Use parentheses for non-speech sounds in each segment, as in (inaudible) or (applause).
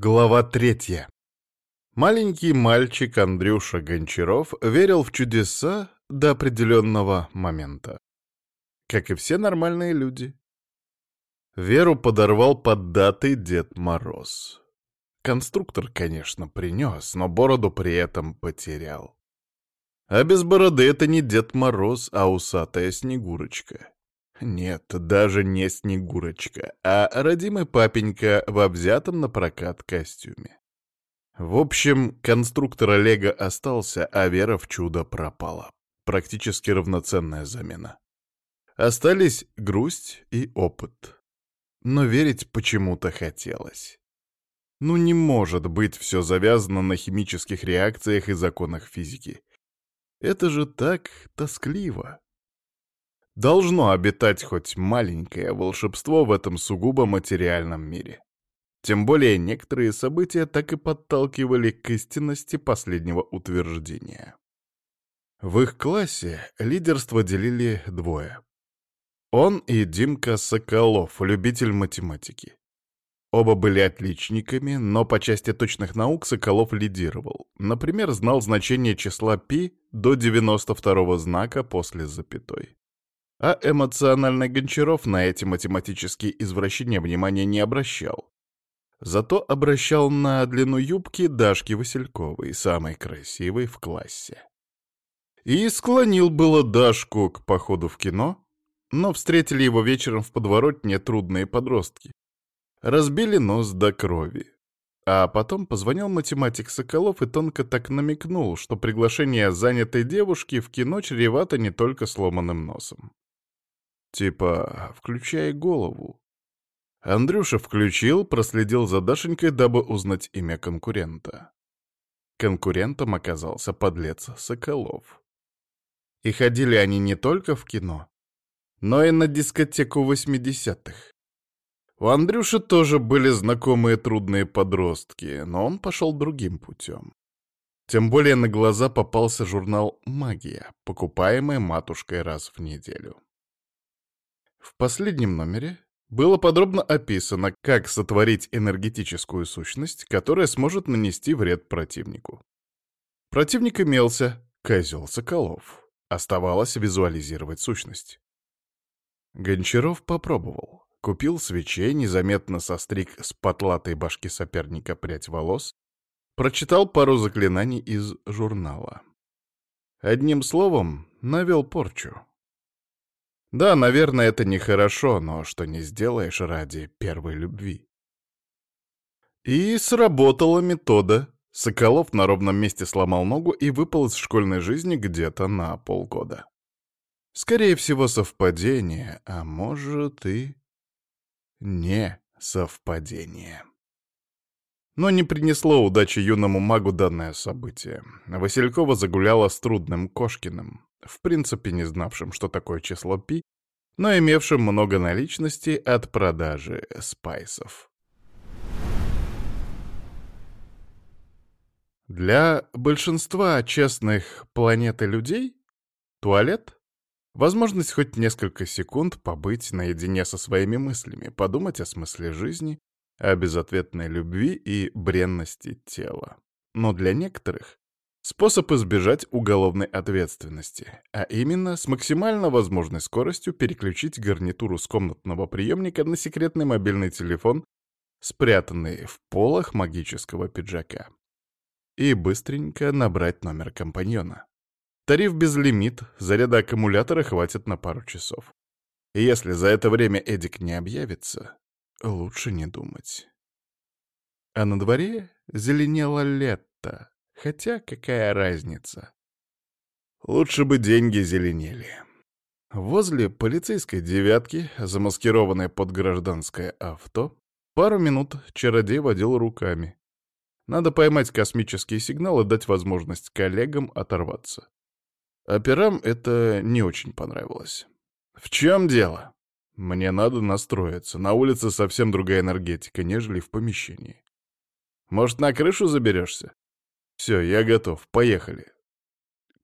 Глава третья. Маленький мальчик Андрюша Гончаров верил в чудеса до определенного момента. Как и все нормальные люди. Веру подорвал поддатый Дед Мороз. Конструктор, конечно, принес, но бороду при этом потерял. А без бороды это не Дед Мороз, а усатая Снегурочка. Нет, даже не Снегурочка, а родимый папенька в взятом на прокат костюме. В общем, конструктор Лего остался, а вера в чудо пропала. Практически равноценная замена. Остались грусть и опыт. Но верить почему-то хотелось. Ну не может быть все завязано на химических реакциях и законах физики. Это же так тоскливо. Должно обитать хоть маленькое волшебство в этом сугубо материальном мире. Тем более некоторые события так и подталкивали к истинности последнего утверждения. В их классе лидерство делили двое. Он и Димка Соколов, любитель математики. Оба были отличниками, но по части точных наук Соколов лидировал. Например, знал значение числа π до 92 знака после запятой. А эмоциональный Гончаров на эти математические извращения внимания не обращал. Зато обращал на длину юбки Дашки Васильковой, самой красивой в классе. И склонил было Дашку к походу в кино, но встретили его вечером в подворотне трудные подростки. Разбили нос до крови. А потом позвонил математик Соколов и тонко так намекнул, что приглашение занятой девушки в кино чревато не только сломанным носом. Типа, включай голову. Андрюша включил, проследил за Дашенькой, дабы узнать имя конкурента. Конкурентом оказался подлец Соколов. И ходили они не только в кино, но и на дискотеку восьмидесятых. У Андрюши тоже были знакомые трудные подростки, но он пошел другим путем. Тем более на глаза попался журнал «Магия», покупаемый матушкой раз в неделю. В последнем номере было подробно описано, как сотворить энергетическую сущность, которая сможет нанести вред противнику. Противник имелся — козел Соколов. Оставалось визуализировать сущность. Гончаров попробовал. Купил свечей, незаметно состриг с потлатой башки соперника прядь волос, прочитал пару заклинаний из журнала. Одним словом, навел порчу. Да, наверное, это нехорошо, но что не сделаешь ради первой любви. И сработала метода. Соколов на ровном месте сломал ногу и выпал из школьной жизни где-то на полгода. Скорее всего, совпадение, а может и не совпадение. Но не принесло удачи юному магу данное событие. Василькова загуляла с трудным Кошкиным в принципе не знавшим, что такое число пи, но имевшим много наличности от продажи спайсов. Для большинства честных планеты людей туалет — возможность хоть несколько секунд побыть наедине со своими мыслями, подумать о смысле жизни, о безответной любви и бренности тела. Но для некоторых Способ избежать уголовной ответственности, а именно с максимально возможной скоростью переключить гарнитуру с комнатного приемника на секретный мобильный телефон, спрятанный в полах магического пиджака. И быстренько набрать номер компаньона. Тариф безлимит, заряда аккумулятора хватит на пару часов. И если за это время Эдик не объявится, лучше не думать. А на дворе зеленело лето, Хотя какая разница? Лучше бы деньги зеленели. Возле полицейской девятки, замаскированной под гражданское авто, пару минут чародей водил руками. Надо поймать космический сигнал и дать возможность коллегам оторваться. Операм это не очень понравилось. «В чем дело?» «Мне надо настроиться. На улице совсем другая энергетика, нежели в помещении. Может, на крышу заберешься?» «Все, я готов. Поехали».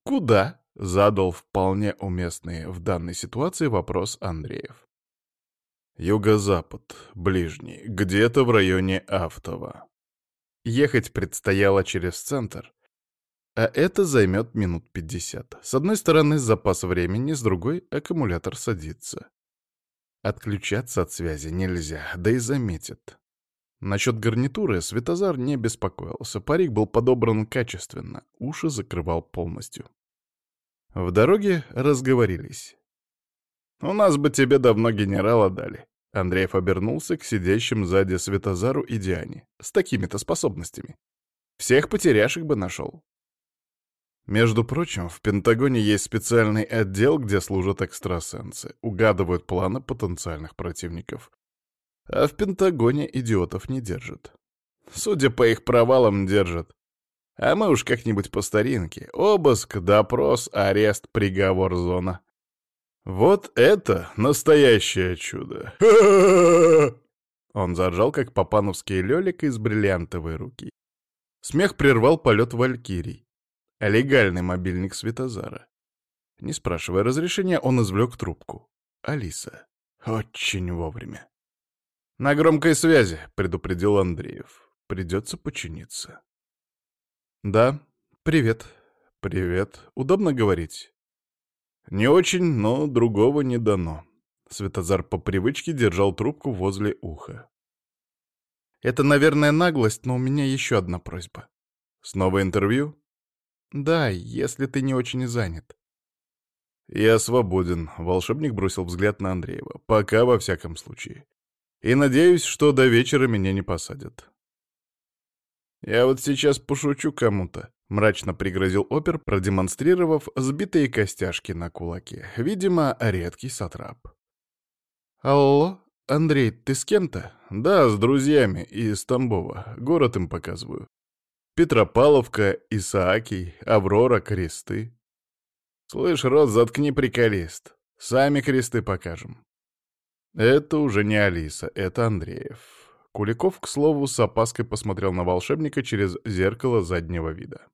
«Куда?» — задал вполне уместный в данной ситуации вопрос Андреев. «Юго-запад, ближний, где-то в районе Автова». Ехать предстояло через центр, а это займет минут пятьдесят. С одной стороны запас времени, с другой — аккумулятор садится. Отключаться от связи нельзя, да и заметят. Насчет гарнитуры Светозар не беспокоился. Парик был подобран качественно, уши закрывал полностью. В дороге разговорились. «У нас бы тебе давно генерала дали». Андреев обернулся к сидящим сзади Светозару и Диане. «С такими-то способностями. Всех потеряшек бы нашел». Между прочим, в Пентагоне есть специальный отдел, где служат экстрасенсы, угадывают планы потенциальных противников. А в Пентагоне идиотов не держат. Судя по их провалам, держат. А мы уж как-нибудь по старинке. Обыск, допрос, арест, приговор, зона. Вот это настоящее чудо. (laughs) Он заржал, как папановский лёлик из бриллиантовой руки. Смех прервал полет валькирий. Легальный мобильник Светозара. Не спрашивая разрешения, он извлек трубку. Алиса. Очень вовремя. «На громкой связи», — предупредил Андреев. «Придется починиться». «Да, привет». «Привет. Удобно говорить?» «Не очень, но другого не дано». Светозар по привычке держал трубку возле уха. «Это, наверное, наглость, но у меня еще одна просьба». «Снова интервью?» «Да, если ты не очень занят». «Я свободен», — волшебник бросил взгляд на Андреева. «Пока, во всяком случае. И надеюсь, что до вечера меня не посадят. «Я вот сейчас пошучу кому-то», — мрачно пригрозил опер, продемонстрировав сбитые костяшки на кулаке. Видимо, редкий сатрап. «Алло, Андрей, ты с кем-то?» «Да, с друзьями из Тамбова. Город им показываю. Петропавловка, Исаакий, Аврора, кресты». «Слышь, рот, заткни приколист. Сами кресты покажем». Это уже не Алиса, это Андреев. Куликов, к слову, с опаской посмотрел на волшебника через зеркало заднего вида.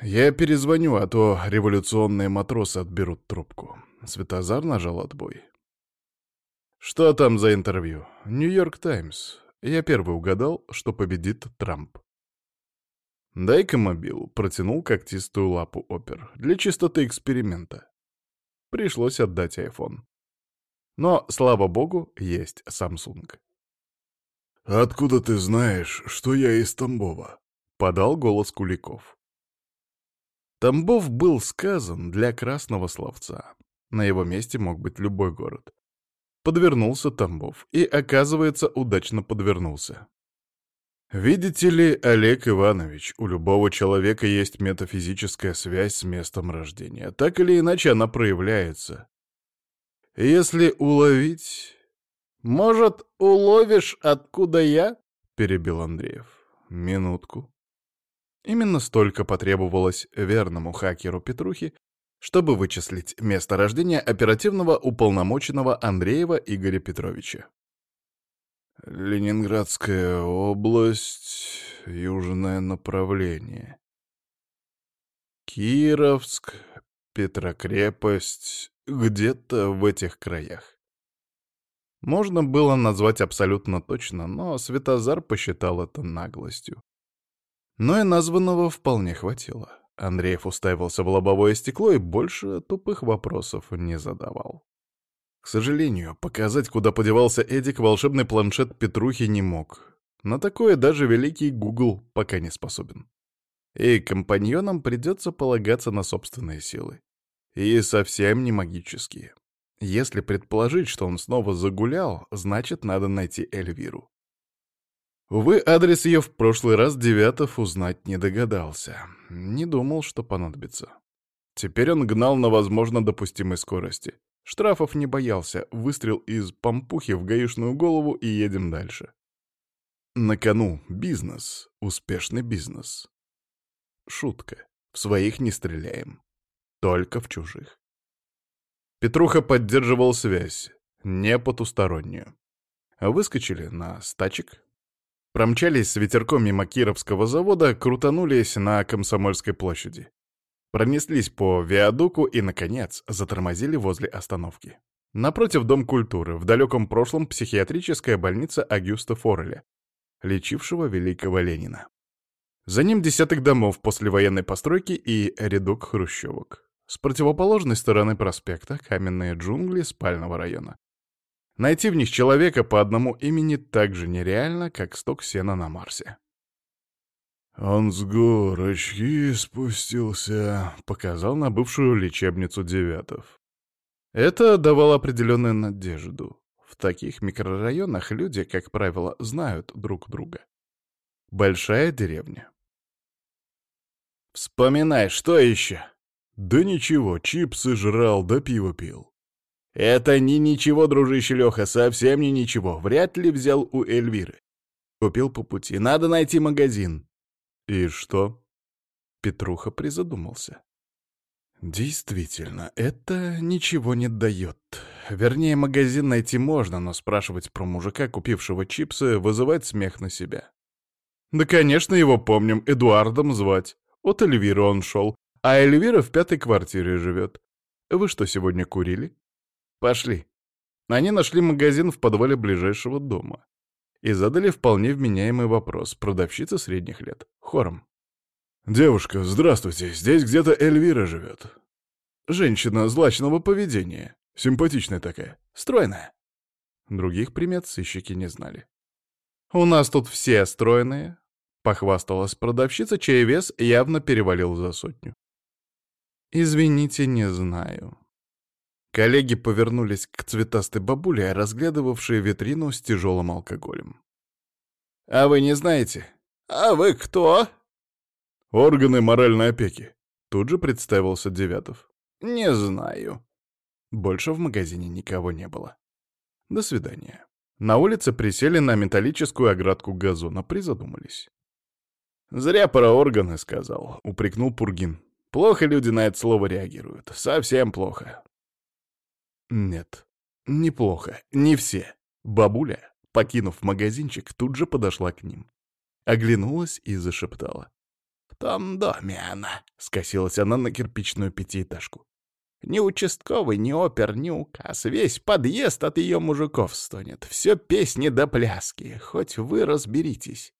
«Я перезвоню, а то революционные матросы отберут трубку». Светозар нажал отбой. «Что там за интервью?» «Нью-Йорк Таймс. Я первый угадал, что победит Трамп». «Дай-ка мобил», — протянул когтистую лапу опер. «Для чистоты эксперимента». Пришлось отдать айфон. Но, слава богу, есть Samsung. «Откуда ты знаешь, что я из Тамбова?» — подал голос Куликов. Тамбов был сказан для красного словца. На его месте мог быть любой город. Подвернулся Тамбов, и, оказывается, удачно подвернулся. Видите ли, Олег Иванович, у любого человека есть метафизическая связь с местом рождения. Так или иначе она проявляется. Если уловить... Может, уловишь, откуда я? Перебил Андреев. Минутку. Именно столько потребовалось верному хакеру Петрухи, чтобы вычислить место рождения оперативного уполномоченного Андреева Игоря Петровича. Ленинградская область, южное направление. Кировск, Петрокрепость, где-то в этих краях. Можно было назвать абсолютно точно, но Светозар посчитал это наглостью. Но и названного вполне хватило. Андреев уставился в лобовое стекло и больше тупых вопросов не задавал. К сожалению, показать, куда подевался Эдик, волшебный планшет Петрухи не мог. На такое даже великий Гугл пока не способен. И компаньонам придется полагаться на собственные силы. И совсем не магические. Если предположить, что он снова загулял, значит, надо найти Эльвиру. Увы, адрес ее в прошлый раз Девятов узнать не догадался. Не думал, что понадобится. Теперь он гнал на, возможно, допустимой скорости. Штрафов не боялся, выстрел из помпухи в гаишную голову и едем дальше. На кону бизнес, успешный бизнес. Шутка. В своих не стреляем. Только в чужих. Петруха поддерживал связь, не потустороннюю. Выскочили на стачек, промчались с ветерком мимо Кировского завода, крутанулись на Комсомольской площади. Пронеслись по виадуку и, наконец, затормозили возле остановки. Напротив Дом культуры, в далеком прошлом психиатрическая больница Агюста Фореля. лечившего великого Ленина. За ним десяток домов послевоенной постройки и рядок хрущевок. С противоположной стороны проспекта каменные джунгли спального района. Найти в них человека по одному имени так же нереально, как сток сена на Марсе. «Он с горочки спустился», — показал на бывшую лечебницу Девятов. Это давало определенную надежду. В таких микрорайонах люди, как правило, знают друг друга. Большая деревня. «Вспоминай, что еще?» «Да ничего, чипсы жрал, да пиво пил». «Это не ничего, дружище Леха, совсем не ничего. Вряд ли взял у Эльвиры. Купил по пути. Надо найти магазин». «И что?» Петруха призадумался. «Действительно, это ничего не дает. Вернее, магазин найти можно, но спрашивать про мужика, купившего чипсы, вызывать смех на себя. Да, конечно, его помним, Эдуардом звать. От Эльвиры он шел, а Эльвира в пятой квартире живет. Вы что, сегодня курили? Пошли. Они нашли магазин в подвале ближайшего дома. И задали вполне вменяемый вопрос продавщице средних лет, хором. «Девушка, здравствуйте, здесь где-то Эльвира живет». «Женщина злачного поведения. Симпатичная такая, стройная». Других примет сыщики не знали. «У нас тут все стройные», — похвасталась продавщица, чей вес явно перевалил за сотню. «Извините, не знаю». Коллеги повернулись к цветастой бабуле, разглядывавшей витрину с тяжелым алкоголем. «А вы не знаете? А вы кто?» «Органы моральной опеки», — тут же представился Девятов. «Не знаю». Больше в магазине никого не было. До свидания. На улице присели на металлическую оградку газона, призадумались. «Зря про органы сказал», — упрекнул Пургин. Плохо люди на это слово реагируют. Совсем плохо. Нет, неплохо. Не все. Бабуля, покинув магазинчик, тут же подошла к ним. Оглянулась и зашептала. «В том доме она», — скосилась она на кирпичную пятиэтажку. «Ни участковый, ни опер, ни указ. Весь подъезд от ее мужиков стонет. Все песни да пляски. Хоть вы разберитесь».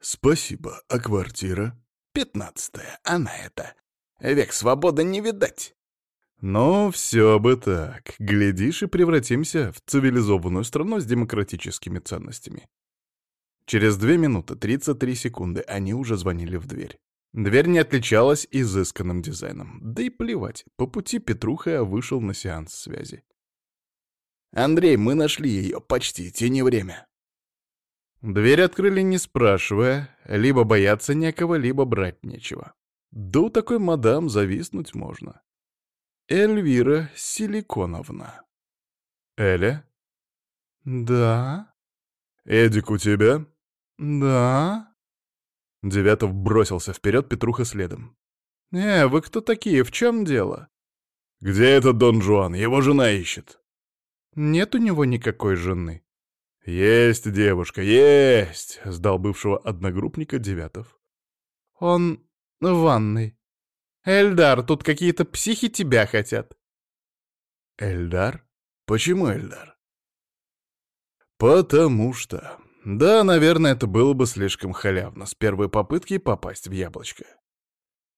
«Спасибо. А квартира?» «Пятнадцатая. Она это. Век свободы не видать. Но все бы так. Глядишь, и превратимся в цивилизованную страну с демократическими ценностями. Через две минуты 33 секунды они уже звонили в дверь. Дверь не отличалась изысканным дизайном. Да и плевать, по пути Петруха вышел на сеанс связи. «Андрей, мы нашли ее, почти, тяни время». Дверь открыли не спрашивая, либо бояться некого, либо брать нечего. Да у такой мадам зависнуть можно. Эльвира Силиконовна. Эля? Да. Эдик у тебя? Да. Девятов бросился вперед, Петруха следом. «Э, вы кто такие? В чем дело?» «Где этот Дон Жуан? Его жена ищет». «Нет у него никакой жены». «Есть девушка, есть!» — сдал бывшего одногруппника Девятов. «Он в ванной. Эльдар, тут какие-то психи тебя хотят. Эльдар? Почему Эльдар? Потому что... Да, наверное, это было бы слишком халявно с первой попытки попасть в яблочко.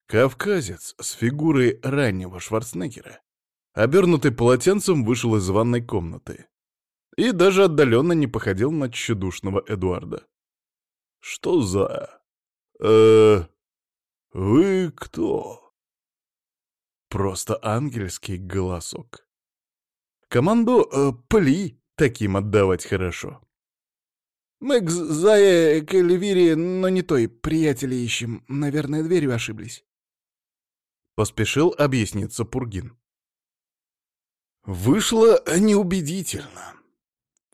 Кавказец с фигурой раннего Шварценеггера, обернутый полотенцем, вышел из ванной комнаты. И даже отдаленно не походил на тщедушного Эдуарда. Что за... э «Вы кто?» Просто ангельский голосок. Команду э, «Пли» таким отдавать хорошо. «Мы к Зае, к Эльвире, но не той, приятеля ищем. Наверное, дверью ошиблись». Поспешил объясниться Пургин. Вышло неубедительно.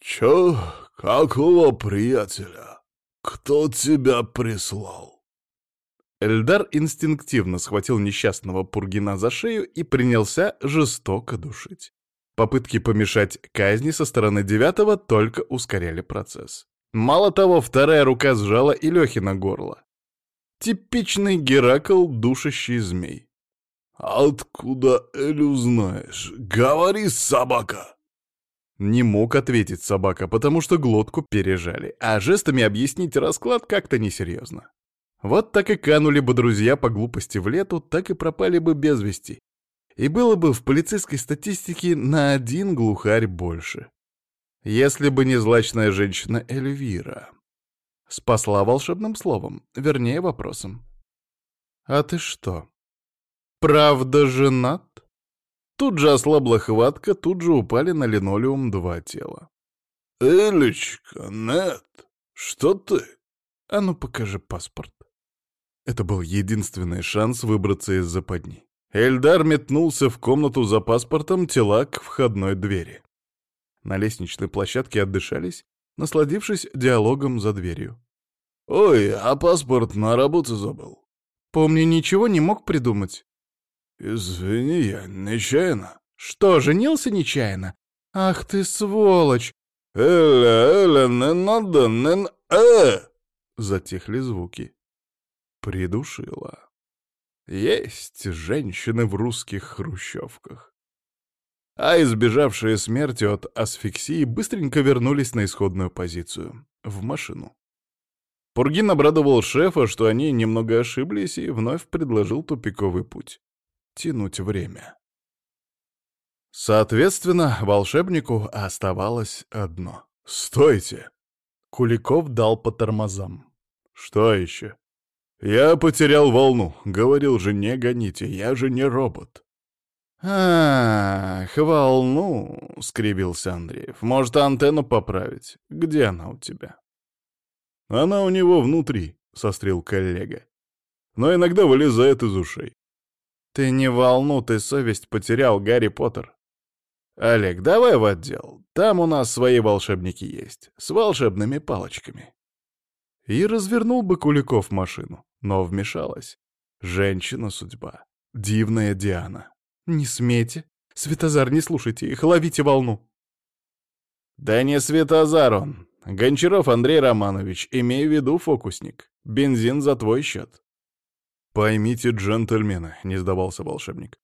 «Чё? Какого приятеля? Кто тебя прислал?» Эльдар инстинктивно схватил несчастного Пургина за шею и принялся жестоко душить. Попытки помешать казни со стороны девятого только ускоряли процесс. Мало того, вторая рука сжала и Лехина горло. Типичный Геракл, душащий змей. «Откуда Элю знаешь? Говори, собака!» Не мог ответить собака, потому что глотку пережали, а жестами объяснить расклад как-то несерьезно. Вот так и канули бы друзья по глупости в лету, так и пропали бы без вести. И было бы в полицейской статистике на один глухарь больше. Если бы не злачная женщина Эльвира. Спасла волшебным словом, вернее вопросом. «А ты что, правда женат?» Тут же ослабла хватка, тут же упали на линолеум два тела. «Элечка, нет, что ты?» «А ну покажи паспорт». Это был единственный шанс выбраться из западни. Эльдар метнулся в комнату за паспортом, тела к входной двери. На лестничной площадке отдышались, насладившись диалогом за дверью. «Ой, а паспорт на работу забыл». «Помню, ничего не мог придумать». «Извини, я нечаянно». «Что, женился нечаянно? Ах ты сволочь!» «Эля, Эля, не надо, не... Э!» Затихли звуки. Придушила. Есть женщины в русских хрущевках. А избежавшие смерти от асфиксии быстренько вернулись на исходную позицию — в машину. Пургин обрадовал шефа, что они немного ошиблись, и вновь предложил тупиковый путь — тянуть время. Соответственно, волшебнику оставалось одно. «Стойте!» Куликов дал по тормозам. «Что еще?» «Я потерял волну. Говорил же, не гоните, я же не робот». «Ах, волну!» — скривился Андреев. «Может, антенну поправить? Где она у тебя?» «Она у него внутри», — сострил коллега. «Но иногда вылезает из ушей». «Ты не волну, ты совесть потерял, Гарри Поттер». «Олег, давай в отдел. Там у нас свои волшебники есть, с волшебными палочками». И развернул бы Куликов машину. Но вмешалась. Женщина-судьба. Дивная Диана. «Не смейте. Светозар, не слушайте их, ловите волну». «Да не Светозар он. Гончаров Андрей Романович, имей в виду, фокусник. Бензин за твой счет». «Поймите, джентльмены», — не сдавался волшебник.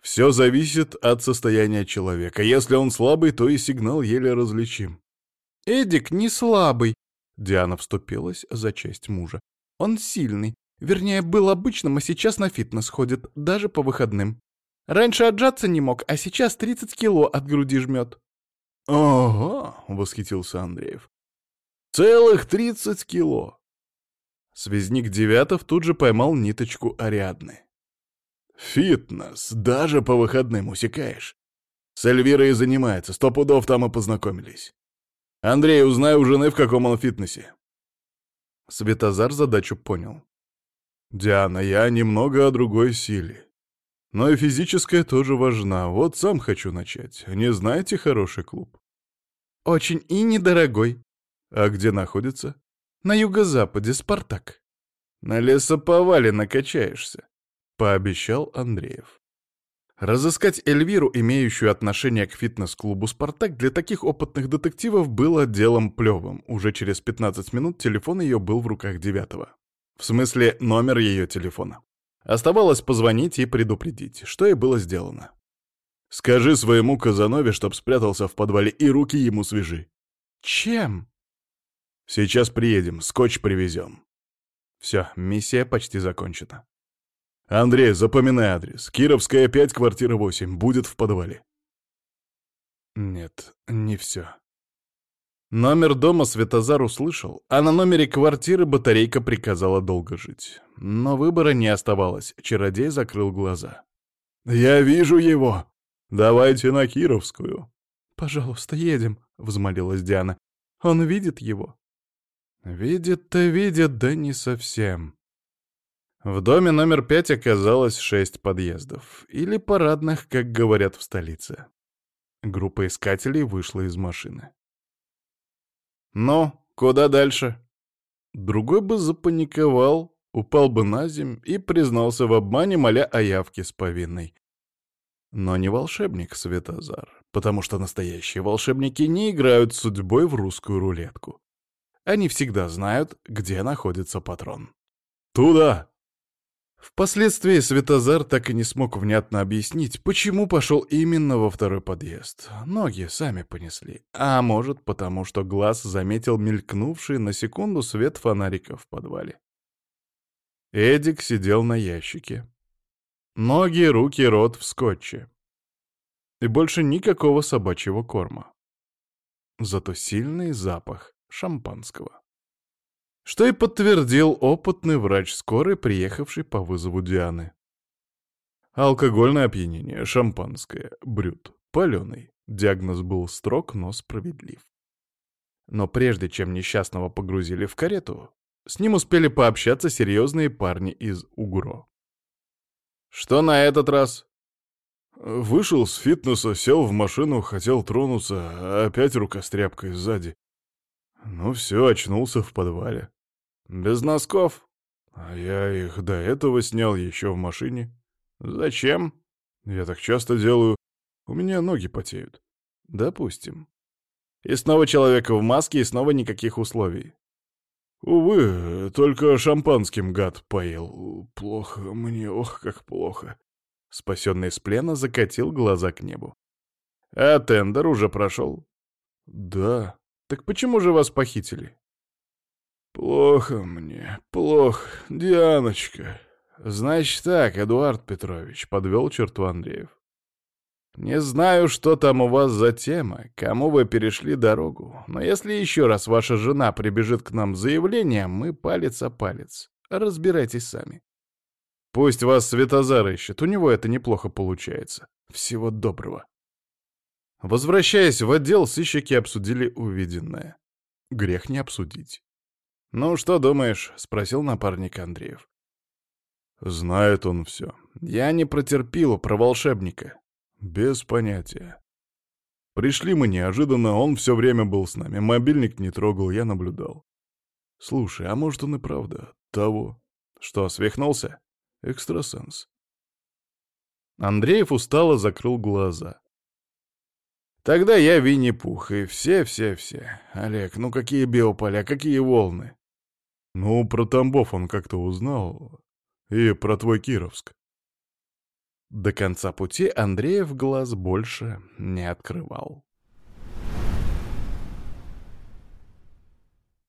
«Все зависит от состояния человека. Если он слабый, то и сигнал еле различим». «Эдик не слабый», — Диана вступилась за честь мужа. Он сильный. Вернее, был обычным, а сейчас на фитнес ходит, даже по выходным. Раньше отжаться не мог, а сейчас 30 кило от груди жмет. «Ого!» — восхитился Андреев. «Целых 30 кило!» Связник Девятов тут же поймал ниточку Ариадны. «Фитнес! Даже по выходным усекаешь. С Эльвирой занимается, сто пудов там и познакомились. Андрей, узнай у жены, в каком он фитнесе. Светозар задачу понял. «Диана, я немного о другой силе. Но и физическая тоже важна. Вот сам хочу начать. Не знаете хороший клуб?» «Очень и недорогой». «А где находится?» «На юго-западе, Спартак». «На лесоповале накачаешься», — пообещал Андреев. Разыскать Эльвиру, имеющую отношение к фитнес-клубу «Спартак», для таких опытных детективов было делом плевым. Уже через 15 минут телефон ее был в руках девятого. В смысле, номер ее телефона. Оставалось позвонить и предупредить, что и было сделано. «Скажи своему Казанове, чтоб спрятался в подвале, и руки ему свяжи». «Чем?» «Сейчас приедем, скотч привезем». Все, миссия почти закончена. «Андрей, запоминай адрес. Кировская, 5, квартира 8. Будет в подвале». Нет, не все. Номер дома Светозар услышал, а на номере квартиры батарейка приказала долго жить. Но выбора не оставалось, чародей закрыл глаза. «Я вижу его! Давайте на Кировскую!» «Пожалуйста, едем», — взмолилась Диана. «Он видит его?» «Видит-то видит, да не совсем». В доме номер пять оказалось шесть подъездов, или парадных, как говорят в столице. Группа искателей вышла из машины. «Ну, куда дальше?» Другой бы запаниковал, упал бы на земь и признался в обмане, моля о явке с повинной. Но не волшебник Светозар, потому что настоящие волшебники не играют судьбой в русскую рулетку. Они всегда знают, где находится патрон. «Туда!» Впоследствии Светозар так и не смог внятно объяснить, почему пошел именно во второй подъезд. Ноги сами понесли. А может, потому что глаз заметил мелькнувший на секунду свет фонарика в подвале. Эдик сидел на ящике. Ноги, руки, рот в скотче. И больше никакого собачьего корма. Зато сильный запах шампанского. Что и подтвердил опытный врач скорой, приехавший по вызову Дианы. Алкогольное опьянение, шампанское, брют, паленый. Диагноз был строг, но справедлив. Но прежде чем несчастного погрузили в карету, с ним успели пообщаться серьезные парни из УГРО. «Что на этот раз?» Вышел с фитнеса, сел в машину, хотел тронуться, а опять рука с тряпкой сзади. Ну все, очнулся в подвале. Без носков? А я их до этого снял еще в машине. Зачем? Я так часто делаю. У меня ноги потеют. Допустим. И снова человек в маске, и снова никаких условий. Увы, только шампанским гад поел. Плохо мне, ох, как плохо. Спасенный из плена закатил глаза к небу. А тендер уже прошел? Да. Так почему же вас похитили? Плохо мне, плохо, Дианочка. Значит так, Эдуард Петрович, подвел черту Андреев. Не знаю, что там у вас за тема, кому вы перешли дорогу, но если еще раз ваша жена прибежит к нам с заявлением, мы палец о палец. Разбирайтесь сами. Пусть вас Светозар ищет, у него это неплохо получается. Всего доброго. Возвращаясь в отдел, сыщики обсудили увиденное. Грех не обсудить. «Ну, что думаешь?» — спросил напарник Андреев. «Знает он все. Я не протерпил про волшебника. Без понятия. Пришли мы неожиданно, он все время был с нами. Мобильник не трогал, я наблюдал. Слушай, а может он и правда того? Что, свихнулся? Экстрасенс. Андреев устало закрыл глаза. Тогда я Винни-Пух, и все-все-все. Олег, ну какие биополя, какие волны? Ну, про Тамбов он как-то узнал. И про твой Кировск. До конца пути Андреев глаз больше не открывал.